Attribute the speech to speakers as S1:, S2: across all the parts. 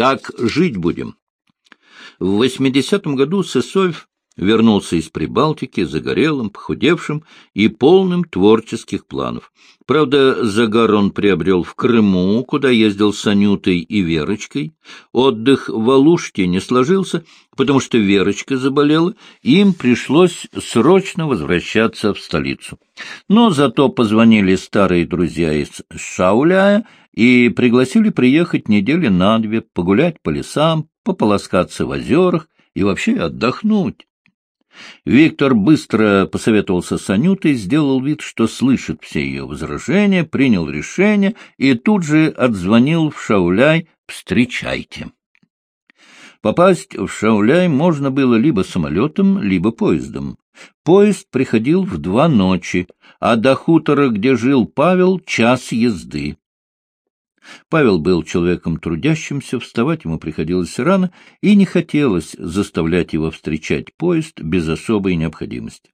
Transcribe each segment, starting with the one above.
S1: Как жить будем? В 80-м году Сысоев вернулся из Прибалтики загорелым, похудевшим и полным творческих планов. Правда, загар он приобрел в Крыму, куда ездил с Анютой и Верочкой. Отдых в Алуште не сложился, потому что Верочка заболела, и им пришлось срочно возвращаться в столицу. Но зато позвонили старые друзья из Шауляя и пригласили приехать недели на две, погулять по лесам, пополоскаться в озерах и вообще отдохнуть. Виктор быстро посоветовался с Анютой, сделал вид, что слышит все ее возражения, принял решение и тут же отзвонил в Шауляй «Встречайте». Попасть в Шауляй можно было либо самолетом, либо поездом. Поезд приходил в два ночи, а до хутора, где жил Павел, час езды. Павел был человеком трудящимся, вставать ему приходилось рано, и не хотелось заставлять его встречать поезд без особой необходимости.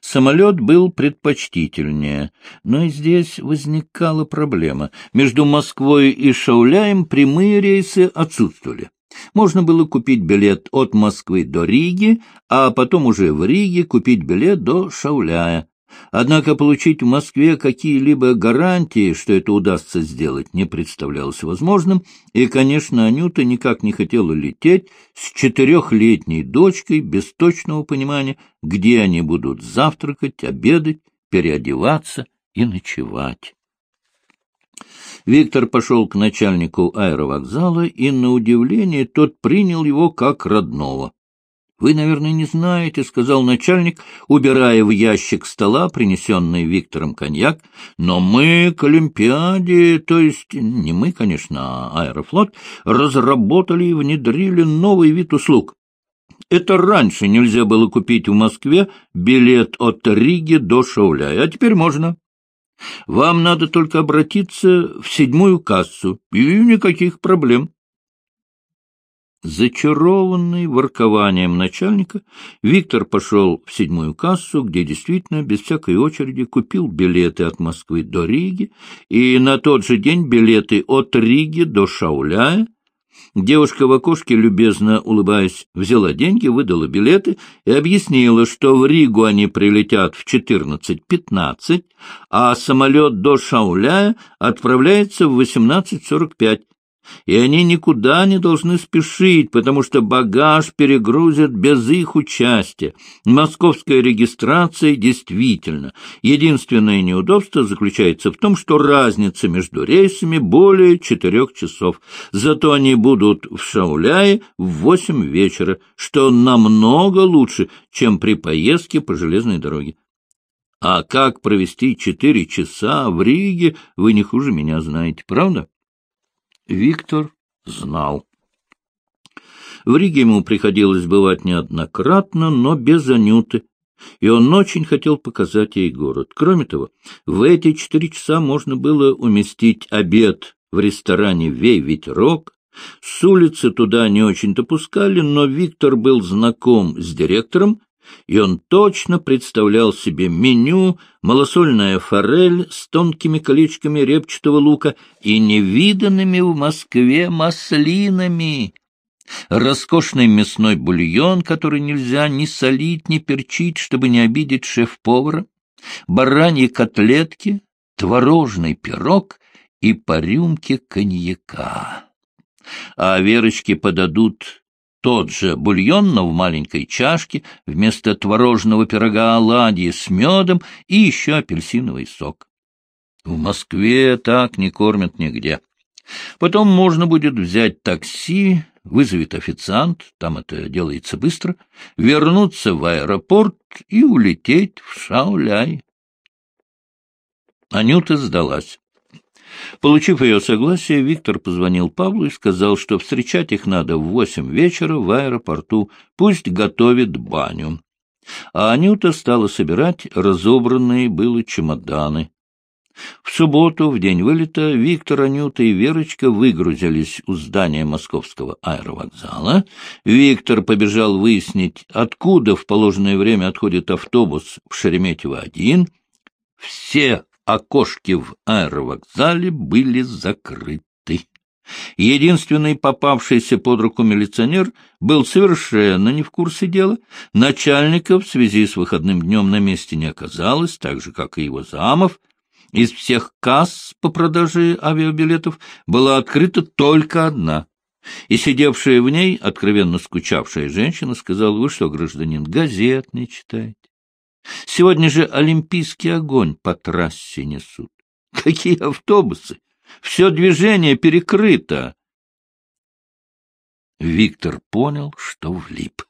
S1: Самолет был предпочтительнее, но и здесь возникала проблема. Между Москвой и Шауляем прямые рейсы отсутствовали. Можно было купить билет от Москвы до Риги, а потом уже в Риге купить билет до Шауляя. Однако получить в Москве какие-либо гарантии, что это удастся сделать, не представлялось возможным, и, конечно, Анюта никак не хотела лететь с четырехлетней дочкой без точного понимания, где они будут завтракать, обедать, переодеваться и ночевать. Виктор пошел к начальнику аэровокзала, и, на удивление, тот принял его как родного. — Вы, наверное, не знаете, — сказал начальник, убирая в ящик стола принесенный Виктором коньяк, — но мы к Олимпиаде, то есть не мы, конечно, а Аэрофлот, разработали и внедрили новый вид услуг. Это раньше нельзя было купить в Москве билет от Риги до Шауляя, а теперь можно. Вам надо только обратиться в седьмую кассу, и никаких проблем. Зачарованный воркованием начальника, Виктор пошел в седьмую кассу, где действительно без всякой очереди купил билеты от Москвы до Риги и на тот же день билеты от Риги до Шауляя. Девушка в окошке, любезно улыбаясь, взяла деньги, выдала билеты и объяснила, что в Ригу они прилетят в 14.15, а самолет до Шауляя отправляется в 18.45 и они никуда не должны спешить, потому что багаж перегрузят без их участия. Московская регистрация действительно. Единственное неудобство заключается в том, что разница между рейсами более четырех часов. Зато они будут в Шауляе в восемь вечера, что намного лучше, чем при поездке по железной дороге. А как провести четыре часа в Риге, вы не хуже меня знаете, правда? Виктор знал. В Риге ему приходилось бывать неоднократно, но без Анюты, и он очень хотел показать ей город. Кроме того, в эти четыре часа можно было уместить обед в ресторане «Вей ветерок», с улицы туда не очень-то пускали, но Виктор был знаком с директором и он точно представлял себе меню, малосольная форель с тонкими колечками репчатого лука и невиданными в Москве маслинами, роскошный мясной бульон, который нельзя ни солить, ни перчить, чтобы не обидеть шеф-повара, бараньи котлетки, творожный пирог и по рюмке коньяка. А Верочке подадут тот же бульон, но в маленькой чашке, вместо творожного пирога оладьи с медом и еще апельсиновый сок. В Москве так не кормят нигде. Потом можно будет взять такси, вызовет официант, там это делается быстро, вернуться в аэропорт и улететь в Шауляй. Анюта сдалась. Получив ее согласие, Виктор позвонил Павлу и сказал, что встречать их надо в восемь вечера в аэропорту, пусть готовит баню. А Анюта стала собирать разобранные было чемоданы. В субботу, в день вылета, Виктор, Анюта и Верочка выгрузились у здания московского аэровокзала. Виктор побежал выяснить, откуда в положенное время отходит автобус в Шереметьево-1. Все окошки в аэровокзале были закрыты. Единственный попавшийся под руку милиционер был совершенно не в курсе дела. Начальника в связи с выходным днем на месте не оказалось, так же, как и его замов. Из всех касс по продаже авиабилетов была открыта только одна. И сидевшая в ней, откровенно скучавшая женщина, сказала, «Вы что, гражданин, газет не читаете? Сегодня же олимпийский огонь по трассе несут. Какие автобусы? Все движение перекрыто. Виктор понял, что влип.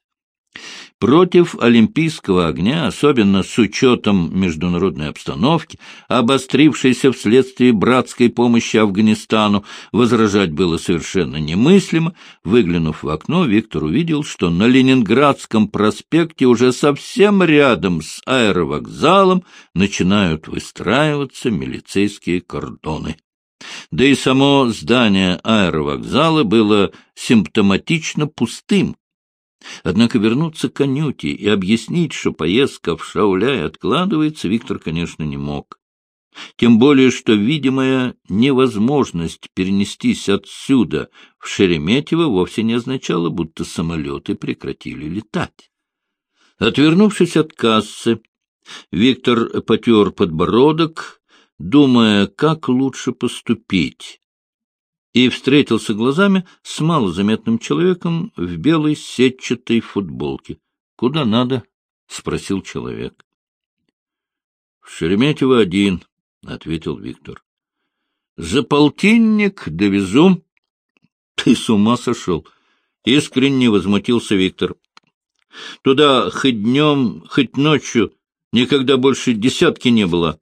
S1: Против олимпийского огня, особенно с учетом международной обстановки, обострившейся вследствие братской помощи Афганистану, возражать было совершенно немыслимо. Выглянув в окно, Виктор увидел, что на Ленинградском проспекте уже совсем рядом с аэровокзалом начинают выстраиваться милицейские кордоны. Да и само здание аэровокзала было симптоматично пустым. Однако вернуться к Анюте и объяснить, что поездка в Шауляй откладывается, Виктор, конечно, не мог. Тем более, что видимая невозможность перенестись отсюда в Шереметьево вовсе не означала, будто самолеты прекратили летать. Отвернувшись от кассы, Виктор потер подбородок, думая, как лучше поступить, и встретился глазами с малозаметным человеком в белой сетчатой футболке. — Куда надо? — спросил человек. — В Шереметьево один, — ответил Виктор. — За полтинник довезу. — Ты с ума сошел! — искренне возмутился Виктор. — Туда хоть днем, хоть ночью никогда больше десятки не было.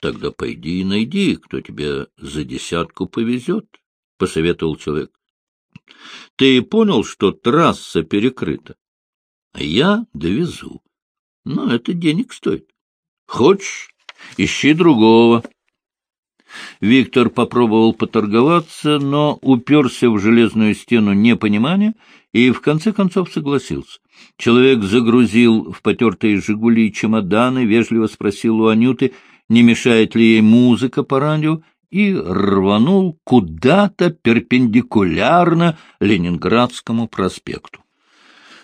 S1: Тогда пойди и найди, кто тебя за десятку повезет, — посоветовал человек. — Ты понял, что трасса перекрыта? А я довезу. Но это денег стоит. Хочешь, ищи другого. Виктор попробовал поторговаться, но уперся в железную стену непонимания и в конце концов согласился. Человек загрузил в потертые «Жигули» чемоданы, вежливо спросил у Анюты — не мешает ли ей музыка по радио, и рванул куда-то перпендикулярно Ленинградскому проспекту.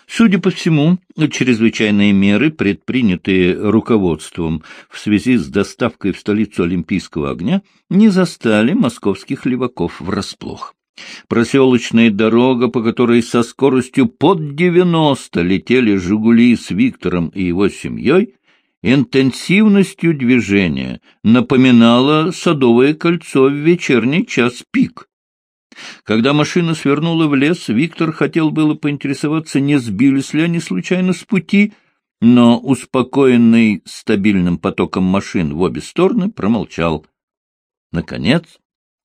S1: Судя по всему, чрезвычайные меры, предпринятые руководством в связи с доставкой в столицу Олимпийского огня, не застали московских леваков врасплох. Проселочная дорога, по которой со скоростью под девяносто летели «Жигули» с Виктором и его семьей, интенсивностью движения напоминало Садовое кольцо в вечерний час пик. Когда машина свернула в лес, Виктор хотел было поинтересоваться, не сбились ли они случайно с пути, но, успокоенный стабильным потоком машин в обе стороны, промолчал. Наконец,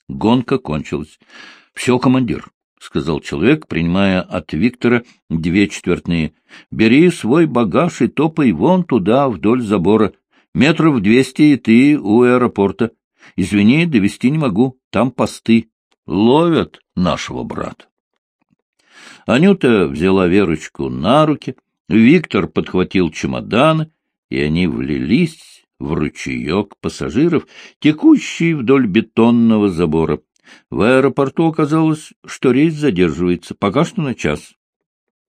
S1: гонка кончилась. — Все, командир, — сказал человек, принимая от Виктора две четвертные. — Бери свой багаж и топай вон туда, вдоль забора. Метров двести и ты у аэропорта. Извини, довести не могу, там посты. Ловят нашего брата. Анюта взяла Верочку на руки, Виктор подхватил чемоданы, и они влились в ручеек пассажиров, текущий вдоль бетонного забора. В аэропорту оказалось, что рейс задерживается, пока что на час.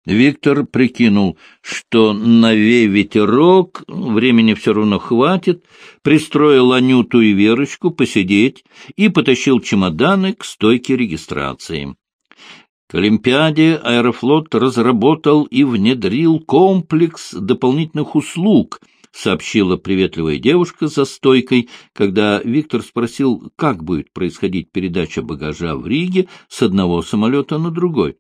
S1: Виктор прикинул, что на ветерок времени все равно хватит, пристроил Анюту и Верочку посидеть и потащил чемоданы к стойке регистрации. К Олимпиаде Аэрофлот разработал и внедрил комплекс дополнительных услуг — сообщила приветливая девушка за стойкой, когда Виктор спросил, как будет происходить передача багажа в Риге с одного самолета на другой.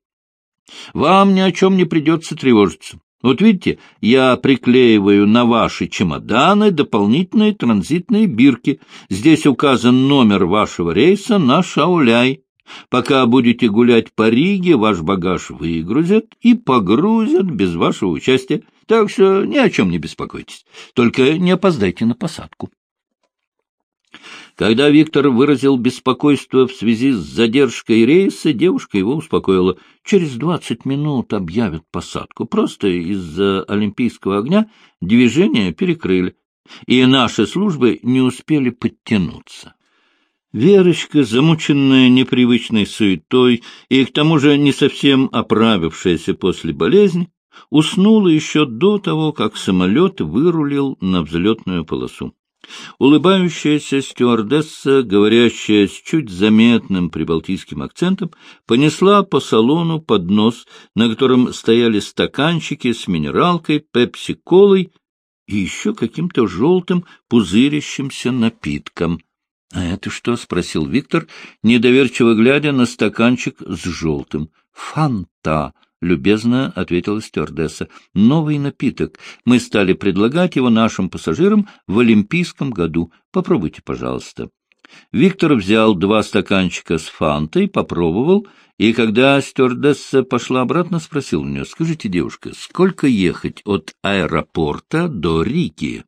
S1: — Вам ни о чем не придется тревожиться. Вот видите, я приклеиваю на ваши чемоданы дополнительные транзитные бирки. Здесь указан номер вашего рейса на Шауляй. Пока будете гулять по Риге, ваш багаж выгрузят и погрузят без вашего участия. Так что ни о чем не беспокойтесь. Только не опоздайте на посадку. Когда Виктор выразил беспокойство в связи с задержкой рейса, девушка его успокоила. Через двадцать минут объявят посадку. Просто из-за олимпийского огня движение перекрыли, и наши службы не успели подтянуться. Верочка, замученная непривычной суетой и к тому же не совсем оправившаяся после болезни, уснула еще до того, как самолет вырулил на взлетную полосу. Улыбающаяся стюардесса, говорящая с чуть заметным прибалтийским акцентом, понесла по салону поднос, на котором стояли стаканчики с минералкой, пепси-колой и еще каким-то желтым пузырящимся напитком. — А это что? — спросил Виктор, недоверчиво глядя на стаканчик с желтым. — Фанта! — любезно ответила стюардесса. — Новый напиток. Мы стали предлагать его нашим пассажирам в Олимпийском году. Попробуйте, пожалуйста. Виктор взял два стаканчика с фантой, попробовал, и когда стюардесса пошла обратно, спросил у нее, — Скажите, девушка, сколько ехать от аэропорта до Риги?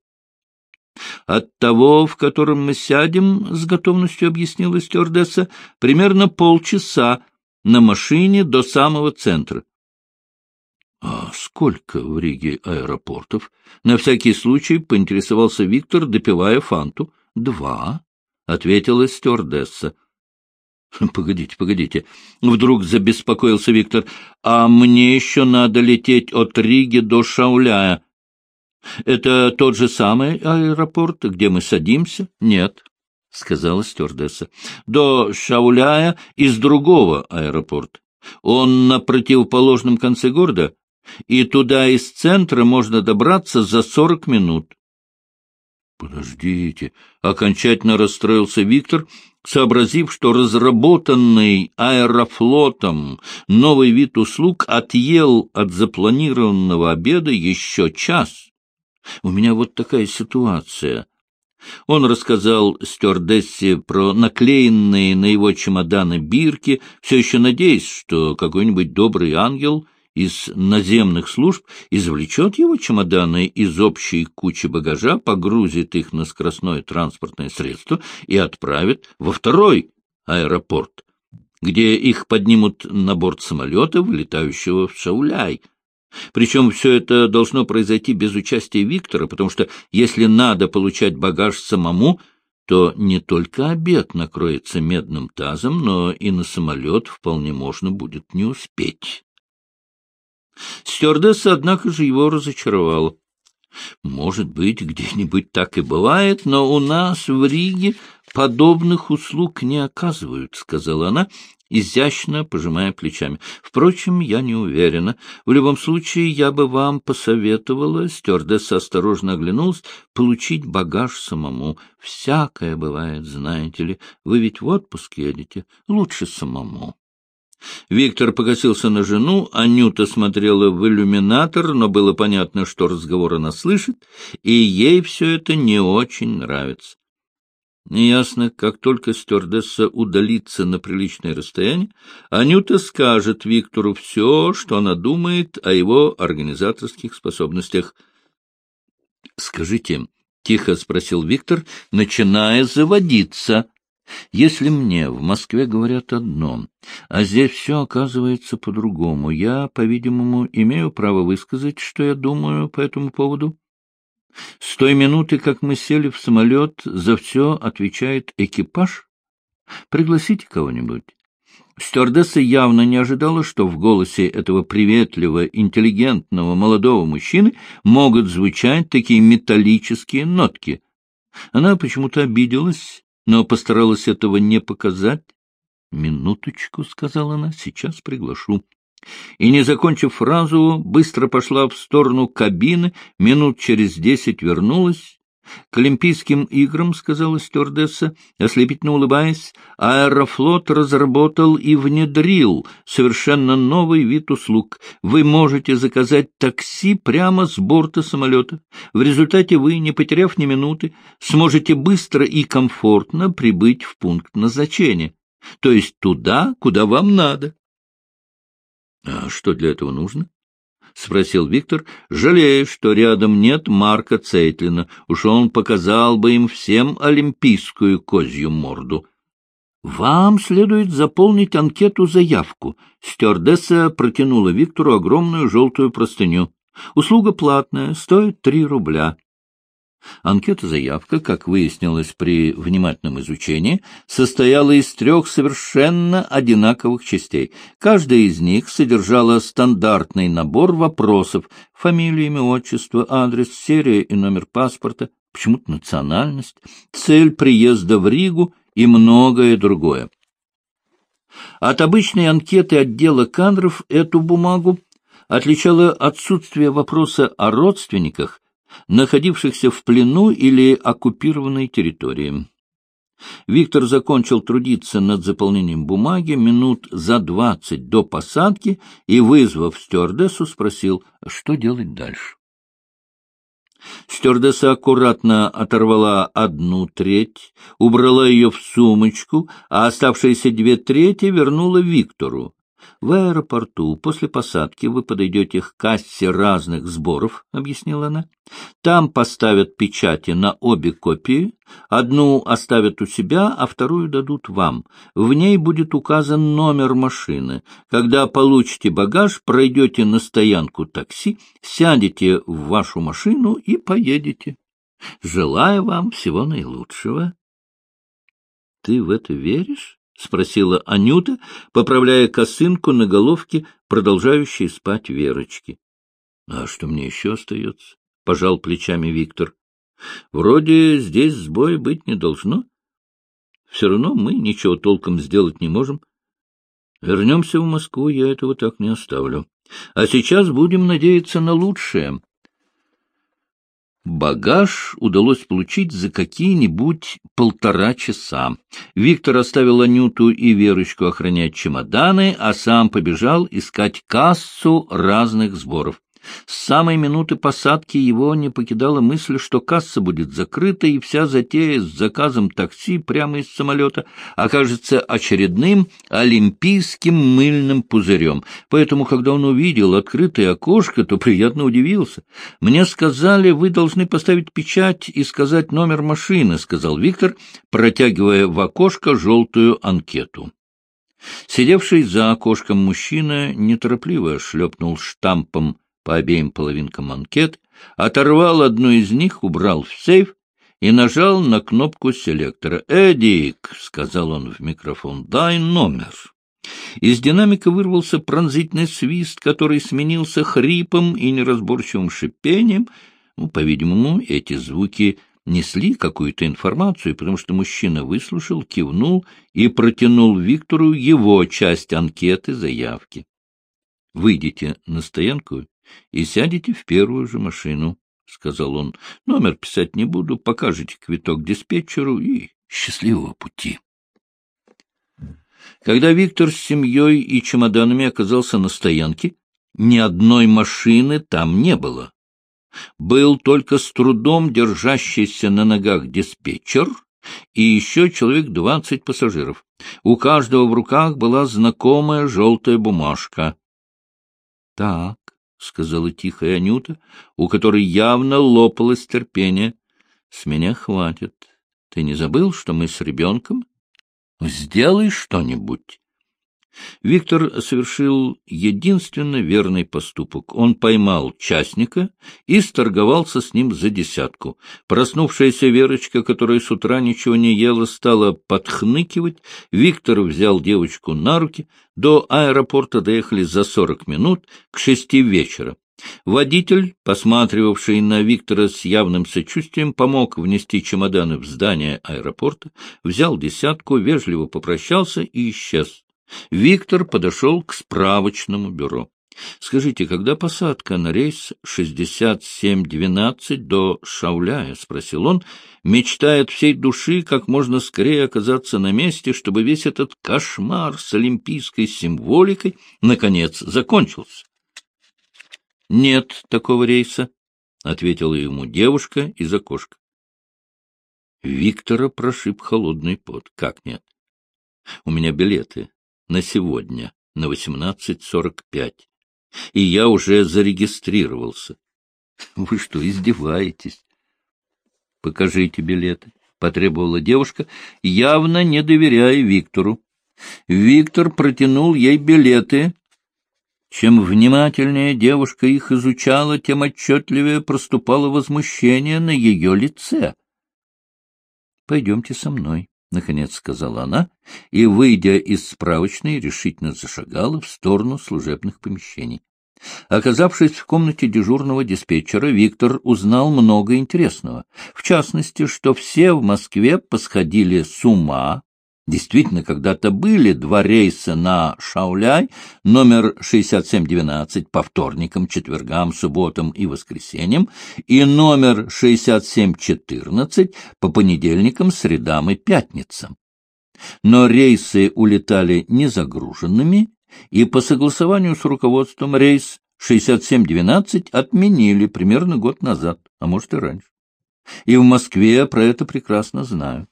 S1: От того, в котором мы сядем, — с готовностью объяснила стюардесса, — примерно полчаса на машине до самого центра. — А сколько в Риге аэропортов? На всякий случай поинтересовался Виктор, допивая фанту. — Два, — ответила стюардесса. — Погодите, погодите. Вдруг забеспокоился Виктор. — А мне еще надо лететь от Риги до Шауляя. — Это тот же самый аэропорт, где мы садимся? — Нет, — сказала стюардесса. — До Шауляя из другого аэропорта. Он на противоположном конце города, и туда из центра можно добраться за сорок минут. — Подождите, — окончательно расстроился Виктор, сообразив, что разработанный аэрофлотом новый вид услуг отъел от запланированного обеда еще час. У меня вот такая ситуация. Он рассказал стюардессе про наклеенные на его чемоданы бирки, все еще надеясь, что какой-нибудь добрый ангел из наземных служб извлечет его чемоданы из общей кучи багажа, погрузит их на скоростное транспортное средство и отправит во второй аэропорт, где их поднимут на борт самолета, вылетающего в Шауляй. Причем все это должно произойти без участия Виктора, потому что если надо получать багаж самому, то не только обед накроется медным тазом, но и на самолет вполне можно будет не успеть. Стюардесса, однако же, его разочаровала. Может быть, где-нибудь так и бывает, но у нас в Риге подобных услуг не оказывают, — сказала она, изящно пожимая плечами. Впрочем, я не уверена. В любом случае, я бы вам посоветовала, стюардесса осторожно оглянулась, получить багаж самому. Всякое бывает, знаете ли. Вы ведь в отпуск едете. Лучше самому. Виктор покосился на жену, Анюта смотрела в иллюминатор, но было понятно, что разговор она слышит, и ей все это не очень нравится. Неясно, как только стюардесса удалится на приличное расстояние, Анюта скажет Виктору все, что она думает о его организаторских способностях. — Скажите, — тихо спросил Виктор, начиная заводиться, — если мне в Москве говорят одно, а здесь все оказывается по-другому, я, по-видимому, имею право высказать, что я думаю по этому поводу? — с той минуты, как мы сели в самолет, за все отвечает экипаж? Пригласите кого-нибудь. Стюардесса явно не ожидала, что в голосе этого приветливого, интеллигентного молодого мужчины могут звучать такие металлические нотки. Она почему-то обиделась, но постаралась этого не показать. — Минуточку, — сказала она, — сейчас приглашу и, не закончив фразу, быстро пошла в сторону кабины, минут через десять вернулась. — К Олимпийским играм, — сказала стюардесса, ослепительно улыбаясь, — аэрофлот разработал и внедрил совершенно новый вид услуг. Вы можете заказать такси прямо с борта самолета. В результате вы, не потеряв ни минуты, сможете быстро и комфортно прибыть в пункт назначения, то есть туда, куда вам надо. — А что для этого нужно? — спросил Виктор, жалея, что рядом нет Марка Цейтлина. Уж он показал бы им всем олимпийскую козью морду. — Вам следует заполнить анкету-заявку. Стюардесса протянула Виктору огромную желтую простыню. Услуга платная, стоит три рубля. Анкета-заявка, как выяснилось при внимательном изучении, состояла из трех совершенно одинаковых частей. Каждая из них содержала стандартный набор вопросов — фамилия, имя, отчество, адрес, серия и номер паспорта, почему-то национальность, цель приезда в Ригу и многое другое. От обычной анкеты отдела кадров эту бумагу отличало отсутствие вопроса о родственниках, находившихся в плену или оккупированной территории. Виктор закончил трудиться над заполнением бумаги минут за двадцать до посадки и, вызвав стюардессу, спросил, что делать дальше. Стюардесса аккуратно оторвала одну треть, убрала ее в сумочку, а оставшиеся две трети вернула Виктору. В аэропорту после посадки вы подойдете к кассе разных сборов, — объяснила она. Там поставят печати на обе копии. Одну оставят у себя, а вторую дадут вам. В ней будет указан номер машины. Когда получите багаж, пройдете на стоянку такси, сядете в вашу машину и поедете. Желаю вам всего наилучшего. — Ты в это веришь? — спросила Анюта, поправляя косынку на головке, продолжающей спать Верочки. — А что мне еще остается? — пожал плечами Виктор. — Вроде здесь сбоя быть не должно. Все равно мы ничего толком сделать не можем. Вернемся в Москву, я этого так не оставлю. А сейчас будем надеяться на лучшее. Багаж удалось получить за какие-нибудь полтора часа. Виктор оставил Анюту и Верочку охранять чемоданы, а сам побежал искать кассу разных сборов. С самой минуты посадки его не покидала мысль, что касса будет закрыта, и вся затея с заказом такси прямо из самолета окажется очередным олимпийским мыльным пузырем. Поэтому, когда он увидел открытое окошко, то приятно удивился. «Мне сказали, вы должны поставить печать и сказать номер машины», — сказал Виктор, протягивая в окошко желтую анкету. Сидевший за окошком мужчина неторопливо шлепнул штампом по обеим половинкам анкет, оторвал одну из них, убрал в сейф и нажал на кнопку селектора. «Эдик», — сказал он в микрофон, — «дай номер». Из динамика вырвался пронзительный свист, который сменился хрипом и неразборчивым шипением. Ну, по-видимому, эти звуки несли какую-то информацию, потому что мужчина выслушал, кивнул и протянул Виктору его часть анкеты заявки. «Выйдите на стоянку и сядете в первую же машину, — сказал он. — Номер писать не буду, покажете квиток диспетчеру и счастливого пути. Когда Виктор с семьей и чемоданами оказался на стоянке, ни одной машины там не было. Был только с трудом держащийся на ногах диспетчер и еще человек двадцать пассажиров. У каждого в руках была знакомая желтая бумажка. — Так, — сказала тихая Анюта, у которой явно лопалось терпение. — С меня хватит. Ты не забыл, что мы с ребенком? Сделай что-нибудь. Виктор совершил единственно верный поступок. Он поймал частника и сторговался с ним за десятку. Проснувшаяся Верочка, которая с утра ничего не ела, стала подхныкивать. Виктор взял девочку на руки. До аэропорта доехали за сорок минут к шести вечера. Водитель, посматривавший на Виктора с явным сочувствием, помог внести чемоданы в здание аэропорта, взял десятку, вежливо попрощался и исчез. Виктор подошел к справочному бюро. — Скажите, когда посадка на рейс 6712 до Шауляя? — спросил он, мечтая от всей души как можно скорее оказаться на месте, чтобы весь этот кошмар с олимпийской символикой наконец закончился. — Нет такого рейса, — ответила ему девушка из окошка. Виктора прошиб холодный пот. — Как нет? — У меня билеты на сегодня, на 18.45. И я уже зарегистрировался. Вы что, издеваетесь? Покажите билеты, — потребовала девушка, явно не доверяя Виктору. Виктор протянул ей билеты. Чем внимательнее девушка их изучала, тем отчетливее проступало возмущение на ее лице. — Пойдемте со мной, — наконец сказала она, и, выйдя из справочной, решительно зашагала в сторону служебных помещений. Оказавшись в комнате дежурного диспетчера, Виктор узнал много интересного. В частности, что все в Москве посходили с ума Действительно, когда-то были два рейса на Шауляй, номер 6712 по вторникам, четвергам, субботам и воскресеньям, и номер 6714 по понедельникам, средам и пятницам. Но рейсы улетали незагруженными, и по согласованию с руководством рейс 6712 отменили примерно год назад, а может и раньше. И в Москве про это прекрасно знают.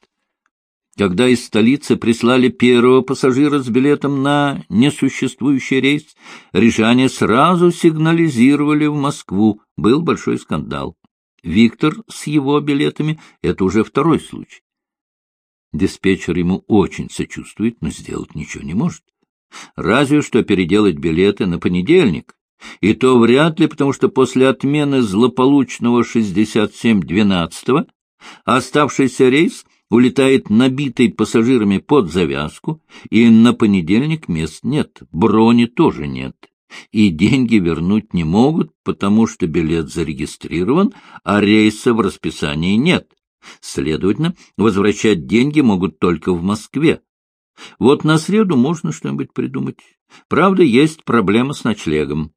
S1: Когда из столицы прислали первого пассажира с билетом на несуществующий рейс, рижане сразу сигнализировали в Москву. Был большой скандал. Виктор с его билетами — это уже второй случай. Диспетчер ему очень сочувствует, но сделать ничего не может. Разве что переделать билеты на понедельник. И то вряд ли, потому что после отмены злополучного 67-12 оставшийся рейс — улетает набитый пассажирами под завязку, и на понедельник мест нет, брони тоже нет. И деньги вернуть не могут, потому что билет зарегистрирован, а рейса в расписании нет. Следовательно, возвращать деньги могут только в Москве. Вот на среду можно что-нибудь придумать. Правда, есть проблема с ночлегом.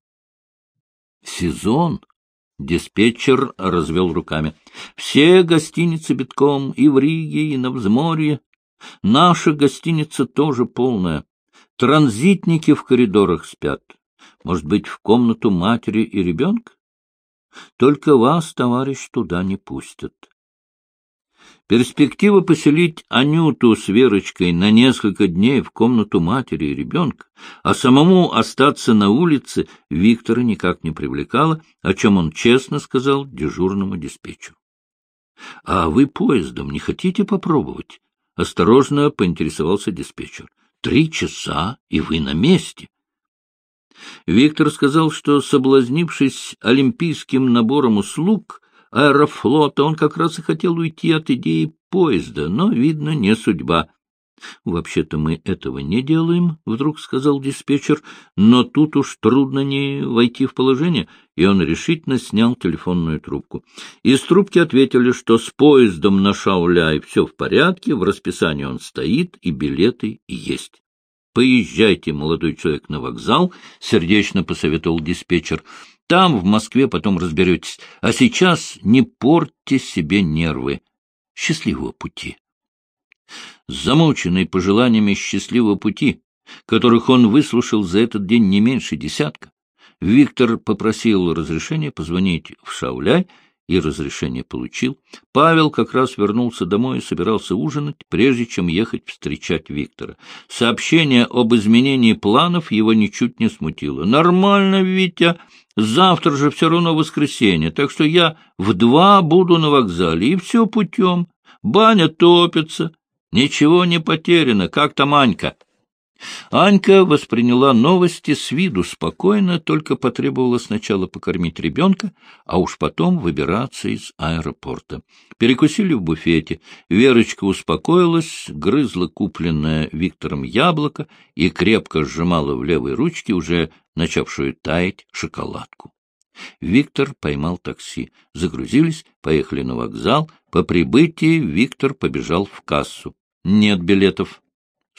S1: Сезон Диспетчер развел руками. Все гостиницы битком, и в Риге, и на взморье. Наша гостиница тоже полная. Транзитники в коридорах спят. Может быть, в комнату матери и ребенка? Только вас, товарищ, туда не пустят. Перспектива поселить Анюту с Верочкой на несколько дней в комнату матери и ребенка, а самому остаться на улице, Виктора никак не привлекала, о чем он честно сказал дежурному диспетчеру. — А вы поездом не хотите попробовать? — осторожно поинтересовался диспетчер. — Три часа, и вы на месте. Виктор сказал, что, соблазнившись олимпийским набором услуг, аэрофлота, он как раз и хотел уйти от идеи поезда, но, видно, не судьба. — Вообще-то мы этого не делаем, — вдруг сказал диспетчер, — но тут уж трудно не войти в положение, и он решительно снял телефонную трубку. Из трубки ответили, что с поездом на Шауляй все в порядке, в расписании он стоит, и билеты есть. — Поезжайте, молодой человек, на вокзал, — сердечно посоветовал диспетчер. Там, в Москве, потом разберетесь. А сейчас не портьте себе нервы. Счастливого пути. Замученный пожеланиями счастливого пути, которых он выслушал за этот день не меньше десятка, Виктор попросил разрешения позвонить в Шауляй и разрешение получил. Павел как раз вернулся домой и собирался ужинать, прежде чем ехать встречать Виктора. Сообщение об изменении планов его ничуть не смутило. «Нормально, Витя!» Завтра же все равно воскресенье, так что я в два буду на вокзале, и все путем. Баня топится, ничего не потеряно, как там Анька. Анька восприняла новости с виду спокойно, только потребовала сначала покормить ребенка, а уж потом выбираться из аэропорта. Перекусили в буфете. Верочка успокоилась, грызла купленное Виктором яблоко и крепко сжимала в левой ручке уже начавшую таять шоколадку. Виктор поймал такси. Загрузились, поехали на вокзал. По прибытии Виктор побежал в кассу. Нет билетов. —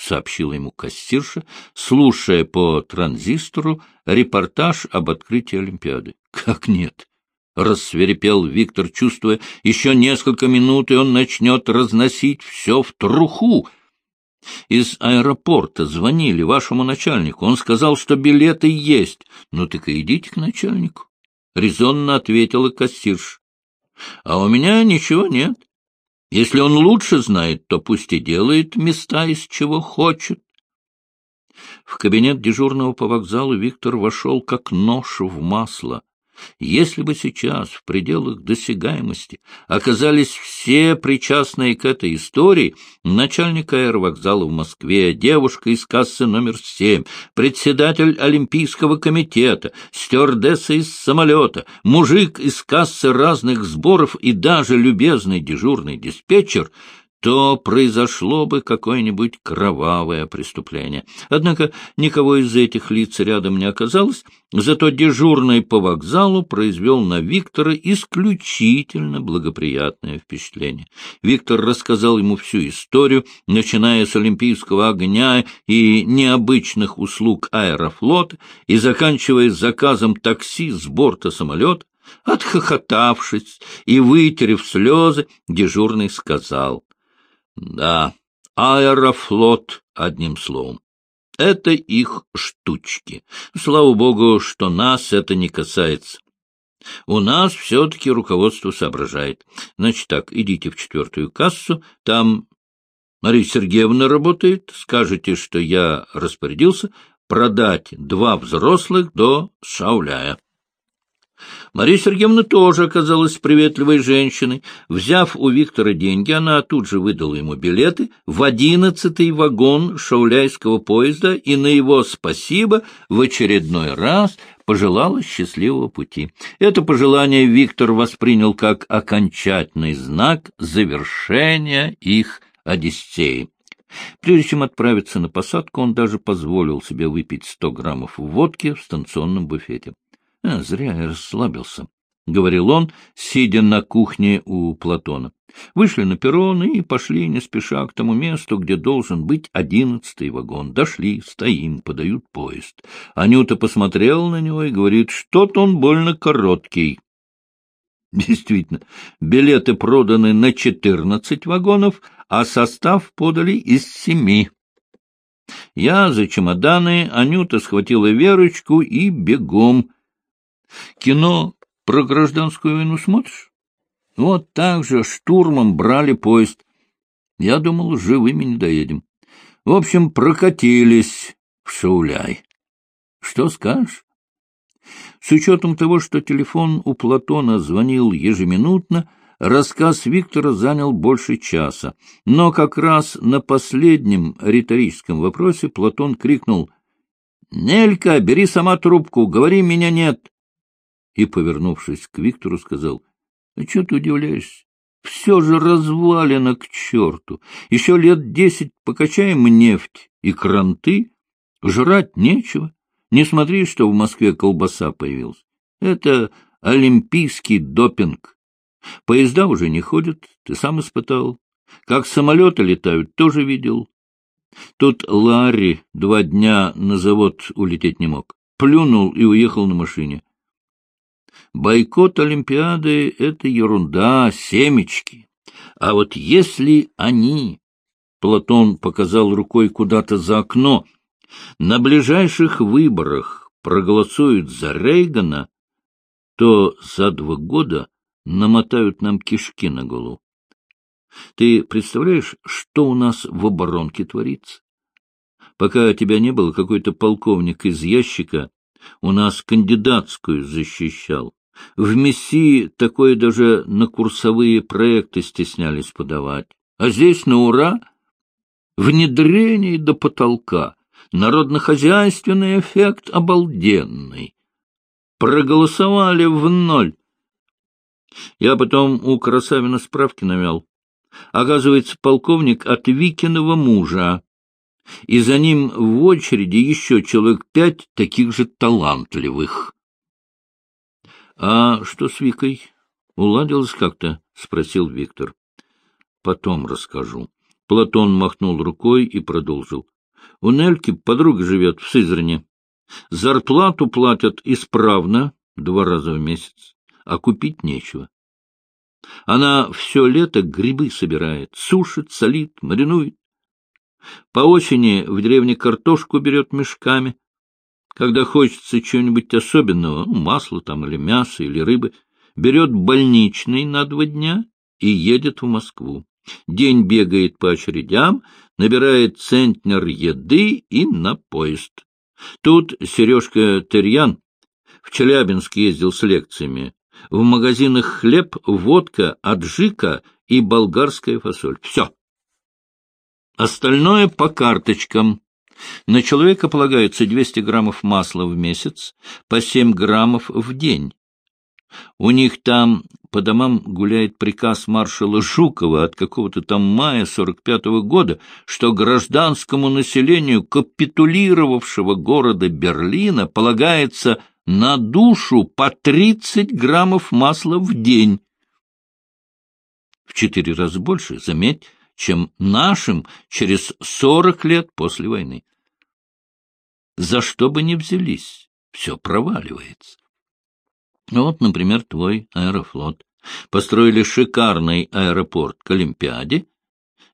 S1: сообщила ему кассирша, слушая по транзистору репортаж об открытии Олимпиады. — Как нет? — рассверепел Виктор, чувствуя, еще несколько минут, и он начнет разносить все в труху. Из аэропорта звонили вашему начальнику. Он сказал, что билеты есть. Ну так и идите к начальнику. Резонно ответила кассирша. А у меня ничего нет. Если он лучше знает, то пусть и делает места, из чего хочет. В кабинет дежурного по вокзалу Виктор вошел как нож в масло. Если бы сейчас в пределах досягаемости оказались все причастные к этой истории, начальник аэровокзала в Москве, девушка из кассы номер семь, председатель Олимпийского комитета, стюардесса из самолета, мужик из кассы разных сборов и даже любезный дежурный диспетчер — то произошло бы какое-нибудь кровавое преступление. Однако никого из этих лиц рядом не оказалось, зато дежурный по вокзалу произвел на Виктора исключительно благоприятное впечатление. Виктор рассказал ему всю историю, начиная с олимпийского огня и необычных услуг аэрофлота и заканчивая заказом такси с борта самолета. Отхохотавшись и вытерев слезы, дежурный сказал — да, аэрофлот, одним словом. Это их штучки. Слава богу, что нас это не касается. У нас все-таки руководство соображает. Значит так, идите в четвертую кассу, там Мария Сергеевна работает, скажете, что я распорядился продать два взрослых до Шауляя. Мария Сергеевна тоже оказалась приветливой женщиной. Взяв у Виктора деньги, она тут же выдала ему билеты в одиннадцатый вагон шауляйского поезда и на его спасибо в очередной раз пожелала счастливого пути. Это пожелание Виктор воспринял как окончательный знак завершения их Одиссеи. Прежде чем отправиться на посадку, он даже позволил себе выпить сто граммов водки в станционном буфете. А, зря я расслабился, — говорил он, сидя на кухне у Платона. Вышли на перрон и пошли не спеша к тому месту, где должен быть одиннадцатый вагон. Дошли, стоим, подают поезд. Анюта посмотрела на него и говорит, что-то он больно короткий. Действительно, билеты проданы на четырнадцать вагонов, а состав подали из семи. Я за чемоданы, Анюта схватила Верочку и бегом — Кино про гражданскую войну смотришь? Вот так же штурмом брали поезд. Я думал, живыми не доедем. В общем, прокатились в Шауляй. Что скажешь? С учетом того, что телефон у Платона звонил ежеминутно, рассказ Виктора занял больше часа. Но как раз на последнем риторическом вопросе Платон крикнул «Нелька, бери сама трубку, говори, меня нет» и, повернувшись к Виктору, сказал, — А что ты удивляешься? Все же развалено к черту. Еще лет десять покачаем нефть и кранты, жрать нечего. Не смотри, что в Москве колбаса появилась. Это олимпийский допинг. Поезда уже не ходят, ты сам испытал. Как самолеты летают, тоже видел. Тут Ларри два дня на завод улететь не мог. Плюнул и уехал на машине. Бойкот Олимпиады — это ерунда, семечки. А вот если они, Платон показал рукой куда-то за окно, на ближайших выборах проголосуют за Рейгана, то за два года намотают нам кишки на голову. Ты представляешь, что у нас в оборонке творится? Пока тебя не было, какой-то полковник из ящика у нас кандидатскую защищал. В Мессии такое даже на курсовые проекты стеснялись подавать. А здесь на ура внедрение до потолка, народно-хозяйственный эффект обалденный. Проголосовали в ноль. Я потом у Красавина справки навел. Оказывается, полковник от Викиного мужа, и за ним в очереди еще человек пять таких же талантливых. — А что с Викой? Уладилось как-то? — спросил Виктор. — Потом расскажу. Платон махнул рукой и продолжил. — У Нельки подруга живет в Сызране. Зарплату платят исправно, два раза в месяц, а купить нечего. Она все лето грибы собирает, сушит, солит, маринует. По осени в деревне картошку берет мешками, когда хочется чего-нибудь особенного, ну, масла там или мяса, или рыбы, берет больничный на два дня и едет в Москву. День бегает по очередям, набирает центнер еды и на поезд. Тут Сережка Терьян В Челябинск ездил с лекциями. В магазинах хлеб, водка, аджика и болгарская фасоль. Все. Остальное по карточкам. На человека полагается 200 граммов масла в месяц, по 7 граммов в день. У них там по домам гуляет приказ маршала Жукова от какого-то там мая 45-го года, что гражданскому населению капитулировавшего города Берлина полагается на душу по 30 граммов масла в день. В четыре раза больше, заметь, чем нашим через 40 лет после войны. За что бы ни взялись, все проваливается. Вот, например, твой аэрофлот. Построили шикарный аэропорт к Олимпиаде.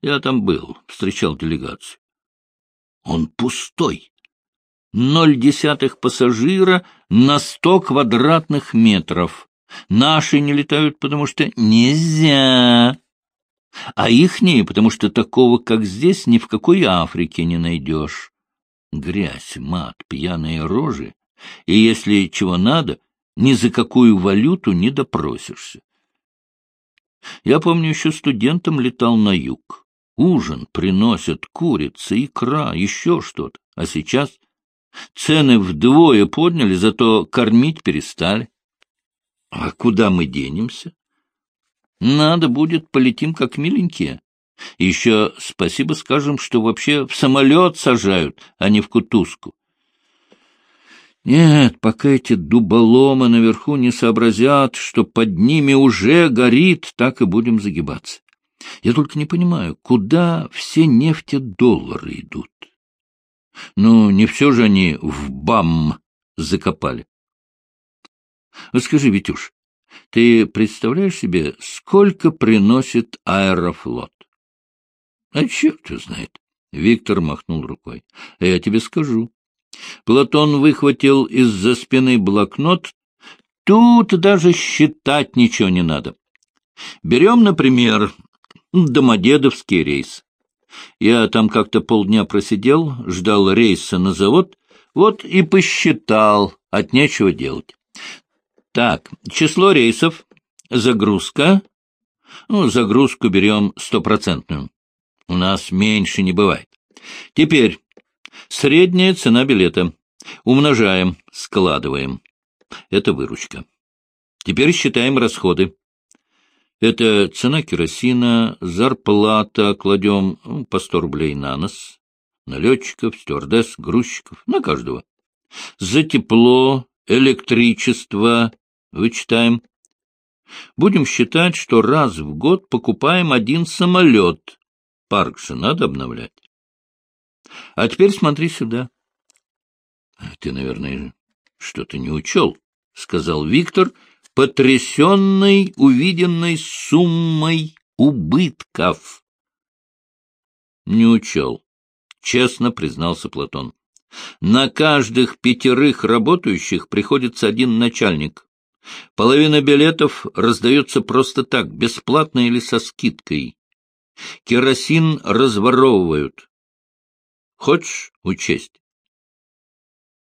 S1: Я там был, встречал делегацию. Он пустой. Ноль десятых пассажира на сто квадратных метров. Наши не летают, потому что нельзя. А ихние, потому что такого, как здесь, ни в какой Африке не найдешь. Грязь, мат, пьяные рожи. И если чего надо, ни за какую валюту не допросишься. Я помню, еще студентом летал на юг. Ужин приносят, курица, икра, еще что-то. А сейчас цены вдвое подняли, зато кормить перестали. А куда мы денемся? Надо будет, полетим как миленькие. Еще спасибо скажем, что вообще в самолет сажают, а не в кутузку. Нет, пока эти дуболомы наверху не сообразят, что под ними уже горит, так и будем загибаться. Я только не понимаю, куда все нефтедоллары идут? Ну, не все же они в БАМ закопали. Вот скажи, Витюш, ты представляешь себе, сколько приносит аэрофлот? А черт его знает. Виктор махнул рукой. Я тебе скажу. Платон выхватил из-за спины блокнот. Тут даже считать ничего не надо. Берем, например, Домодедовский рейс. Я там как-то полдня просидел, ждал рейса на завод, вот и посчитал, от нечего делать. Так, число рейсов, загрузка. Ну, загрузку берем стопроцентную. У нас меньше не бывает. Теперь Средняя цена билета. Умножаем, складываем. Это выручка. Теперь считаем расходы. Это цена керосина, зарплата кладем ну, по сто рублей на нос, на летчиков, стюардесс, грузчиков, на каждого. За тепло, электричество вычитаем. Будем считать, что раз в год покупаем один самолет. Парк же надо обновлять. А теперь смотри сюда. — Ты, наверное, что-то не учел, — сказал Виктор, потрясенный увиденной суммой убытков. — Не учел, — честно признался Платон. — На каждых пятерых работающих приходится один начальник. Половина билетов раздается просто так, бесплатно или со скидкой. Керосин разворовывают. Хочешь учесть?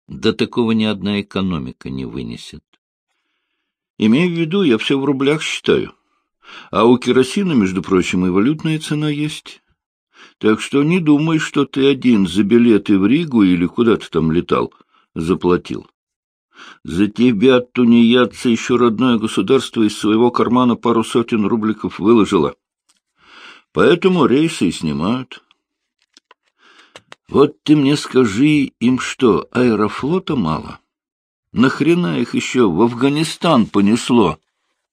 S1: Да такого ни одна экономика не вынесет. Имею в виду, я все в рублях считаю. А у керосина, между прочим, и валютная цена есть. Так что не думай, что ты один за билеты в Ригу или куда ты там летал, заплатил. За тебя, тунеядца, еще родное государство из своего кармана пару сотен рубликов выложило. Поэтому рейсы и снимают. Вот ты мне скажи, им что, аэрофлота мало? Нахрена их еще в Афганистан понесло?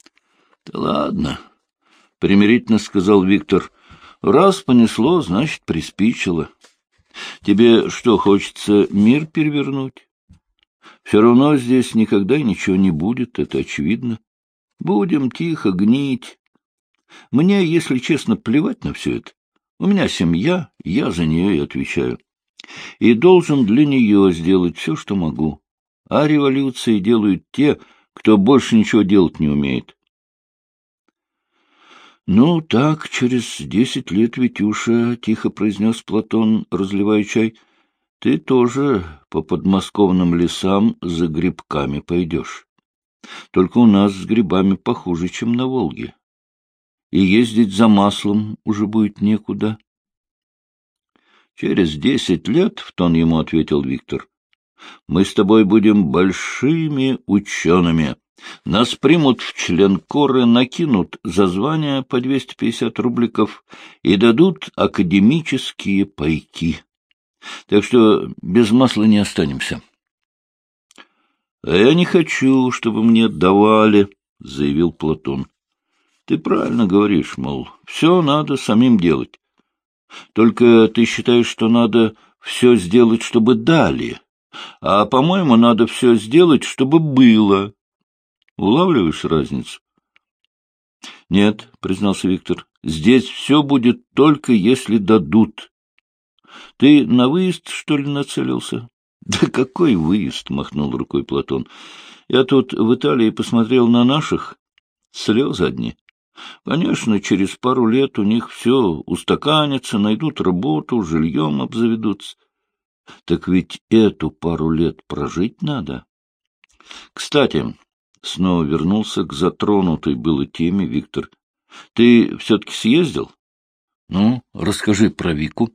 S1: — Да ладно, — примирительно сказал Виктор. — Раз понесло, значит, приспичило. Тебе что, хочется мир перевернуть? Все равно здесь никогда ничего не будет, это очевидно. Будем тихо гнить. Мне, если честно, плевать на все это. У меня семья, я за нее и отвечаю. И должен для нее сделать все, что могу. А революции делают те, кто больше ничего делать не умеет. — Ну, так, через десять лет, Витюша, — тихо произнес Платон, разливая чай, Ты тоже по подмосковным лесам за грибками пойдешь. Только у нас с грибами похуже, чем на Волге. И ездить за маслом уже будет некуда. Через десять лет, — в тон ему ответил Виктор, — мы с тобой будем большими учеными. Нас примут в членкоры, накинут за звание по 250 рубликов и дадут академические пайки. Так что без масла не останемся. — А я не хочу, чтобы мне давали, — заявил Платон. — Ты правильно говоришь, мол, все надо самим делать. Только ты считаешь, что надо все сделать, чтобы дали, а, по-моему, надо все сделать, чтобы было. Улавливаешь разницу? — Нет, — признался Виктор, — здесь все будет только если дадут. Ты на выезд, что ли, нацелился? — Да какой выезд? — махнул рукой Платон. — Я тут в Италии посмотрел на наших. Слезы одни. Конечно, через пару лет у них все устаканится, найдут работу, жильем обзаведутся. Так ведь эту пару лет прожить надо. Кстати, снова вернулся к затронутой было теме Виктор. Ты все-таки съездил? Ну, расскажи про Вику.